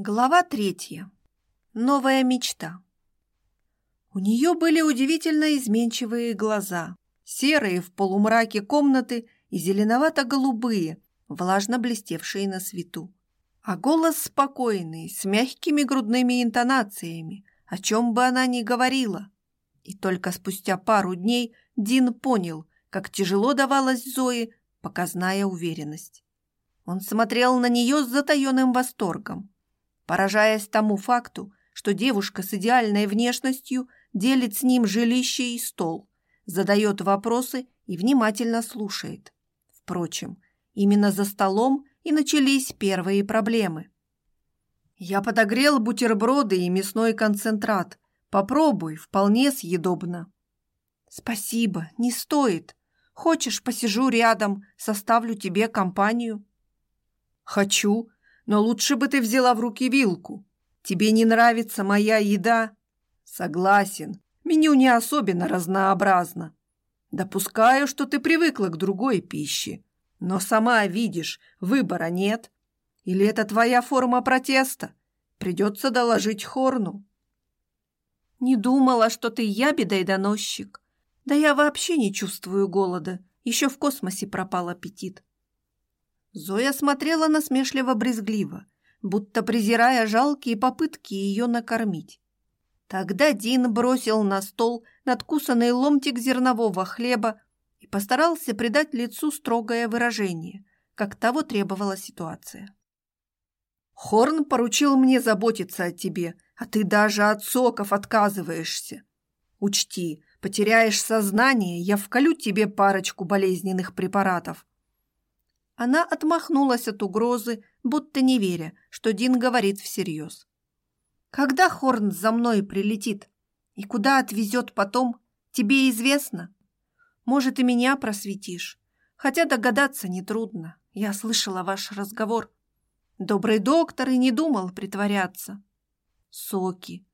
Глава третья. Новая мечта. У нее были удивительно изменчивые глаза, серые в полумраке комнаты и зеленовато-голубые, влажно блестевшие на свету. А голос спокойный, с мягкими грудными интонациями, о чем бы она ни говорила. И только спустя пару дней Дин понял, как тяжело давалась Зое показная уверенность. Он смотрел на нее с затаенным восторгом, поражаясь тому факту, что девушка с идеальной внешностью делит с ним жилище и стол, задает вопросы и внимательно слушает. Впрочем, именно за столом и начались первые проблемы. «Я подогрел бутерброды и мясной концентрат. Попробуй, вполне съедобно». «Спасибо, не стоит. Хочешь, посижу рядом, составлю тебе компанию?» «Хочу, но лучше бы ты взяла в руки вилку. Тебе не нравится моя еда? Согласен, меню не особенно разнообразно. Допускаю, что ты привыкла к другой пище, но сама видишь, выбора нет. Или это твоя форма протеста? Придется доложить Хорну. Не думала, что ты ябеда доносчик. Да я вообще не чувствую голода. Еще в космосе пропал аппетит. Зоя смотрела насмешливо-брезгливо, будто презирая жалкие попытки ее накормить. Тогда Дин бросил на стол надкусанный ломтик зернового хлеба и постарался придать лицу строгое выражение, как того требовала ситуация. «Хорн поручил мне заботиться о тебе, а ты даже от соков отказываешься. Учти, потеряешь сознание, я вколю тебе парочку болезненных препаратов, она отмахнулась от угрозы, будто не веря, что Дин говорит всерьез. «Когда Хорн за мной прилетит? И куда отвезет потом? Тебе известно? Может, и меня просветишь? Хотя догадаться нетрудно. Я слышала ваш разговор. Добрый доктор и не думал притворяться. Соки.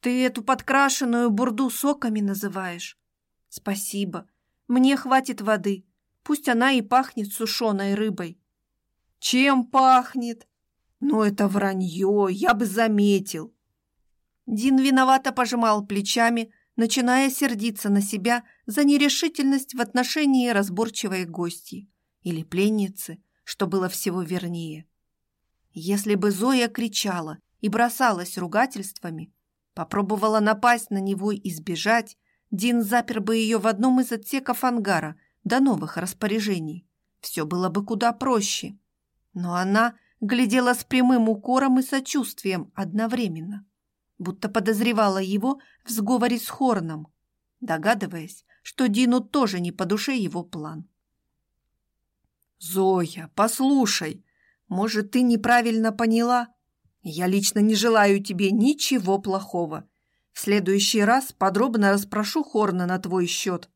Ты эту подкрашенную бурду соками называешь? Спасибо. Мне хватит воды. Пусть она и пахнет сушеной рыбой. Чем пахнет? Ну, это вранье, я бы заметил. Дин виновато пожимал плечами, начиная сердиться на себя за нерешительность в отношении разборчивой гости или пленницы, что было всего вернее. Если бы Зоя кричала и бросалась ругательствами, попробовала напасть на него и сбежать, Дин запер бы ее в одном из отсеков ангара – до новых распоряжений. Все было бы куда проще. Но она глядела с прямым укором и сочувствием одновременно, будто подозревала его в сговоре с Хорном, догадываясь, что Дину тоже не по душе его план. «Зоя, послушай, может, ты неправильно поняла? Я лично не желаю тебе ничего плохого. В следующий раз подробно расспрошу Хорна на твой счет.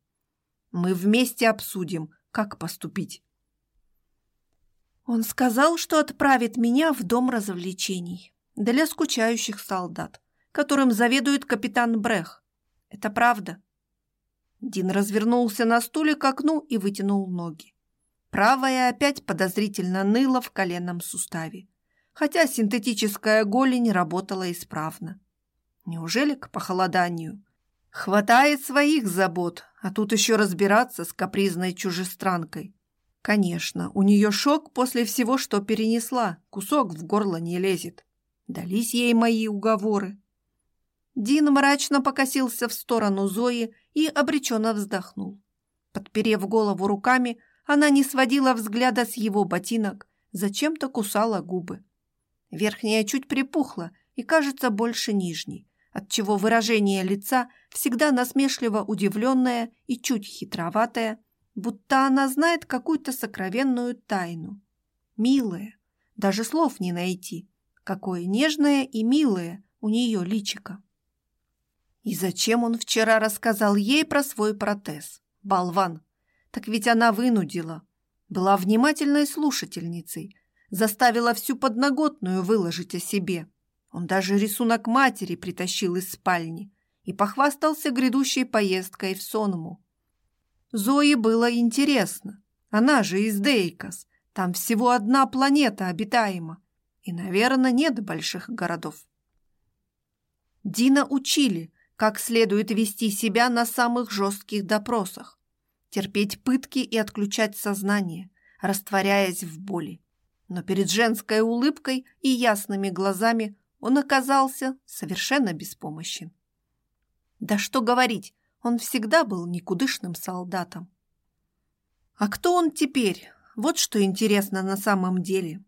Мы вместе обсудим, как поступить. Он сказал, что отправит меня в дом развлечений для скучающих солдат, которым заведует капитан Брех. Это правда. Дин развернулся на стуле к окну и вытянул ноги. Правая опять подозрительно ныла в коленном суставе, хотя синтетическая голень работала исправно. Неужели к похолоданию Хватает своих забот, а тут еще разбираться с капризной чужестранкой. Конечно, у нее шок после всего, что перенесла, кусок в горло не лезет. Дались ей мои уговоры. Дин мрачно покосился в сторону Зои и обреченно вздохнул. Подперев голову руками, она не сводила взгляда с его ботинок, зачем-то кусала губы. Верхняя чуть припухла и кажется больше нижней, отчего выражение лица всегда насмешливо удивленное и чуть хитроватое, будто она знает какую-то сокровенную тайну. Милая, даже слов не найти, какое нежное и милое у нее личико. И зачем он вчера рассказал ей про свой протез? Болван! Так ведь она вынудила. Была внимательной слушательницей, заставила всю подноготную выложить о себе. Он даже рисунок матери притащил из спальни и похвастался грядущей поездкой в Сонму. Зои было интересно. Она же из Дейкос. Там всего одна планета обитаема. И, наверное, нет больших городов. Дина учили, как следует вести себя на самых жестких допросах, терпеть пытки и отключать сознание, растворяясь в боли. Но перед женской улыбкой и ясными глазами он оказался совершенно беспомощен. Да что говорить, он всегда был никудышным солдатом. А кто он теперь? Вот что интересно на самом деле.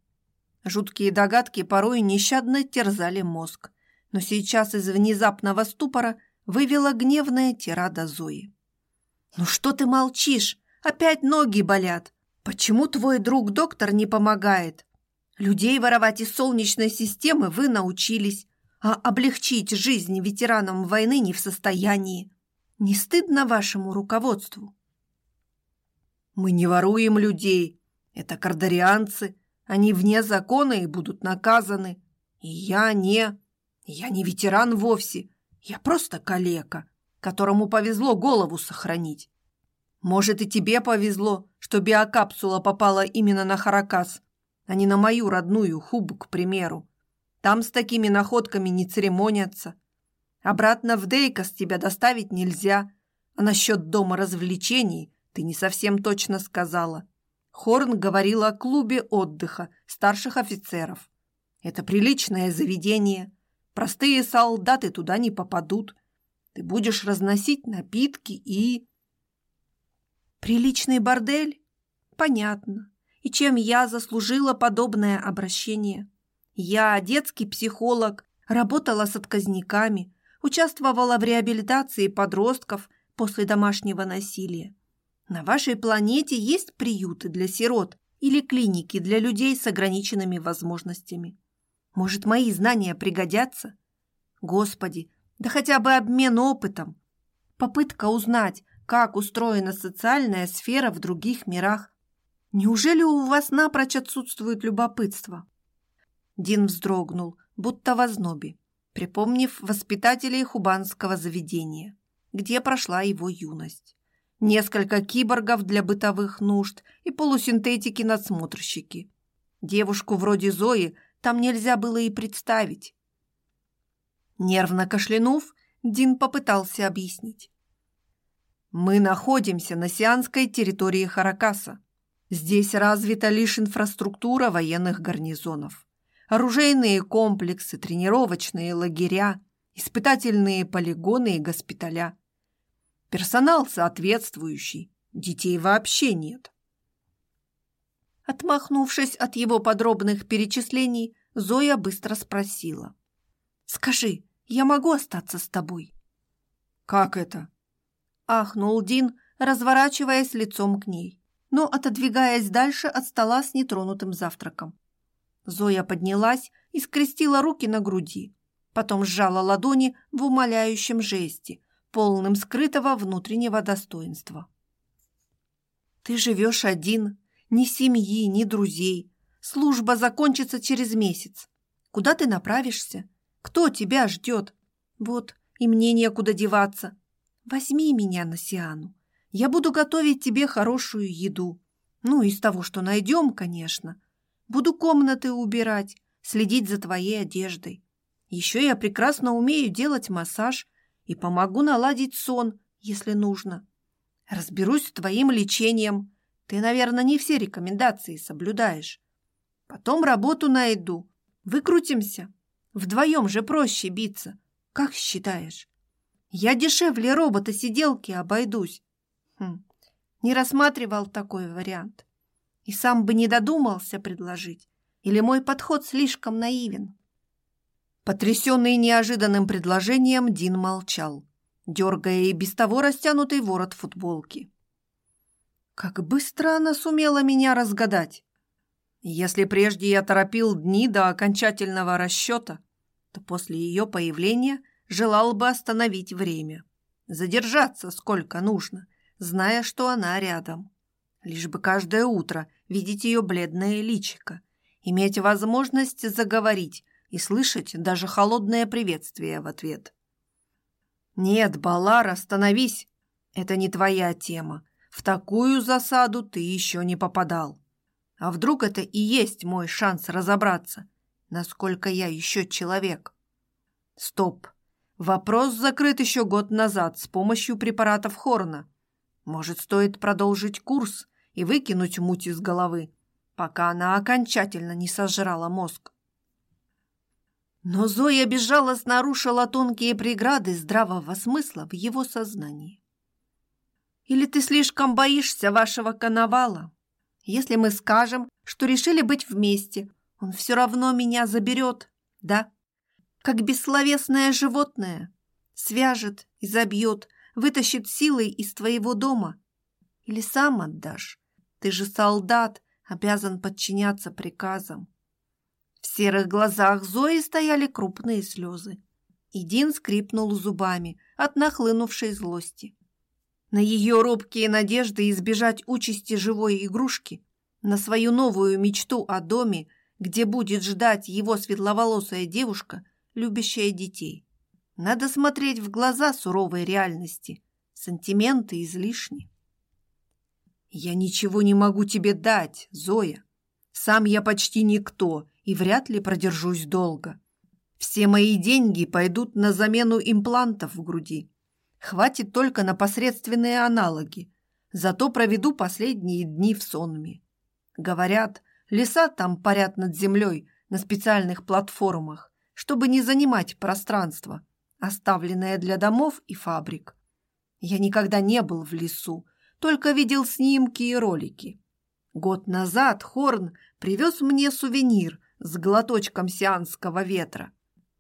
Жуткие догадки порой нещадно терзали мозг, но сейчас из внезапного ступора вывела гневная тирада Зои. «Ну что ты молчишь? Опять ноги болят. Почему твой друг-доктор не помогает? Людей воровать из солнечной системы вы научились, а облегчить жизнь ветеранам войны не в состоянии. Не стыдно вашему руководству?» «Мы не воруем людей. Это кардарианцы. Они вне закона и будут наказаны. И я не...» Я не ветеран вовсе, я просто калека, которому повезло голову сохранить. Может, и тебе повезло, что биокапсула попала именно на Харакас, а не на мою родную Хубу, к примеру. Там с такими находками не церемонятся. Обратно в Дейкос тебя доставить нельзя, а насчет дома развлечений ты не совсем точно сказала. Хорн говорил о клубе отдыха старших офицеров. Это приличное заведение, Простые солдаты туда не попадут. Ты будешь разносить напитки и... Приличный бордель? Понятно. И чем я заслужила подобное обращение? Я детский психолог, работала с отказниками, участвовала в реабилитации подростков после домашнего насилия. На вашей планете есть приюты для сирот или клиники для людей с ограниченными возможностями. Может, мои знания пригодятся? Господи, да хотя бы обмен опытом. Попытка узнать, как устроена социальная сфера в других мирах. Неужели у вас напрочь отсутствует любопытство? Дин вздрогнул, будто в ознобе, припомнив воспитателей хубанского заведения, где прошла его юность. Несколько киборгов для бытовых нужд и полусинтетики-надсмотрщики. Девушку вроде Зои там нельзя было и представить. Нервно кашлянув, Дин попытался объяснить. «Мы находимся на сианской территории Харакаса. Здесь развита лишь инфраструктура военных гарнизонов. Оружейные комплексы, тренировочные лагеря, испытательные полигоны и госпиталя. Персонал соответствующий, детей вообще нет. Отмахнувшись от его подробных перечислений, Зоя быстро спросила. «Скажи, я могу остаться с тобой?» «Как это?» Ахнул Дин, разворачиваясь лицом к ней, но отодвигаясь дальше от стола с нетронутым завтраком. Зоя поднялась и скрестила руки на груди, потом сжала ладони в умоляющем жесте, полным скрытого внутреннего достоинства. «Ты живешь один, ни семьи, ни друзей. Служба закончится через месяц. Куда ты направишься? Кто тебя ждет? Вот, и мне некуда деваться. Возьми меня на Сиану. Я буду готовить тебе хорошую еду. Ну, из того, что найдем, конечно. Буду комнаты убирать, следить за твоей одеждой. Еще я прекрасно умею делать массаж и помогу наладить сон, если нужно. Разберусь с твоим лечением, ты, наверное, не все рекомендации соблюдаешь. Потом работу найду. Выкрутимся. Вдвоем же проще биться. Как считаешь? Я дешевле робота-сиделки обойдусь. Хм, не рассматривал такой вариант. И сам бы не додумался предложить. Или мой подход слишком наивен? Потрясенный неожиданным предложением, Дин молчал, дергая и без того растянутый ворот футболки. Как быстро она сумела меня разгадать. Если прежде я торопил дни до окончательного расчета, то после ее появления желал бы остановить время. Задержаться сколько нужно, зная, что она рядом. Лишь бы каждое утро видеть ее бледное личико, иметь возможность заговорить и слышать даже холодное приветствие в ответ. «Нет, Балар, остановись! Это не твоя тема. В такую засаду ты еще не попадал. А вдруг это и есть мой шанс разобраться? насколько я еще человек. Стоп. Вопрос закрыт еще год назад с помощью препаратов Хорна. Может, стоит продолжить курс и выкинуть муть из головы, пока она окончательно не сожрала мозг. Но Зоя безжалостно нарушила тонкие преграды здравого смысла в его сознании. Или ты слишком боишься вашего коновала? Если мы скажем, что решили быть вместе, он все равно меня заберет, да? Как бессловесное животное. Свяжет и забьет, вытащит силой из твоего дома. Или сам отдашь. Ты же солдат, обязан подчиняться приказам. В серых глазах Зои стояли крупные слезы. И Дин скрипнул зубами от нахлынувшей злости на ее робкие надежды избежать участи живой игрушки, на свою новую мечту о доме, где будет ждать его светловолосая девушка, любящая детей. Надо смотреть в глаза суровой реальности. Сантименты излишни. «Я ничего не могу тебе дать, Зоя. Сам я почти никто и вряд ли продержусь долго. Все мои деньги пойдут на замену имплантов в груди хватит только на посредственные аналоги. Зато проведу последние дни в сонме. Говорят, леса там парят над землей на специальных платформах, чтобы не занимать пространство, оставленное для домов и фабрик. Я никогда не был в лесу, только видел снимки и ролики. Год назад Хорн привез мне сувенир с глоточком сианского ветра.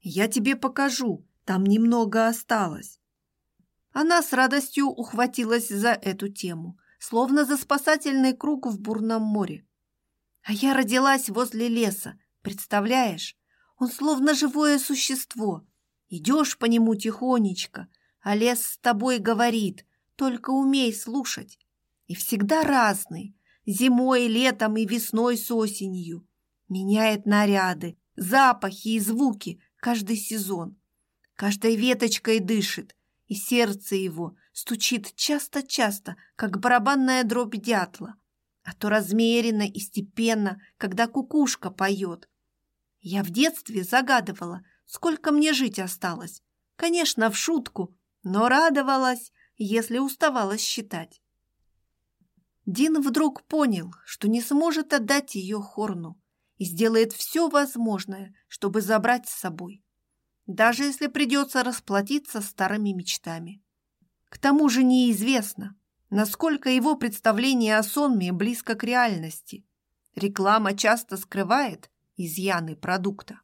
Я тебе покажу, там немного осталось. Она с радостью ухватилась за эту тему, словно за спасательный круг в бурном море. А я родилась возле леса, представляешь? Он словно живое существо. Идешь по нему тихонечко, а лес с тобой говорит, только умей слушать. И всегда разный, зимой, летом и весной с осенью. Меняет наряды, запахи и звуки каждый сезон. Каждой веточкой дышит, и сердце его стучит часто-часто, как барабанная дробь дятла, а то размеренно и степенно, когда кукушка поет. Я в детстве загадывала, сколько мне жить осталось. Конечно, в шутку, но радовалась, если уставала считать. Дин вдруг понял, что не сможет отдать ее Хорну и сделает все возможное, чтобы забрать с собой даже если придется расплатиться старыми мечтами. К тому же неизвестно, насколько его представление о сонме близко к реальности. Реклама часто скрывает изъяны продукта.